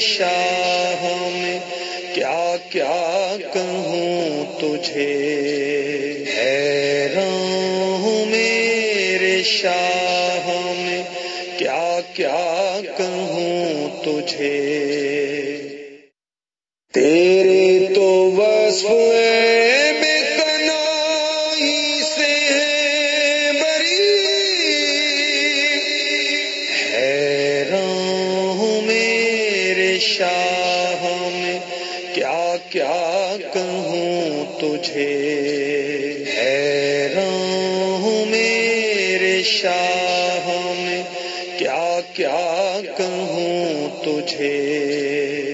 شاہ میں کیا کیا کہوں تجھے؟ حیران ہوں میں کیا کیا کہوں تجھے؟ تیرے کیا کیا کہوں تجھے؟ حیران ہوں میرے شاہ میں کیا کیا کہوں تجھے؟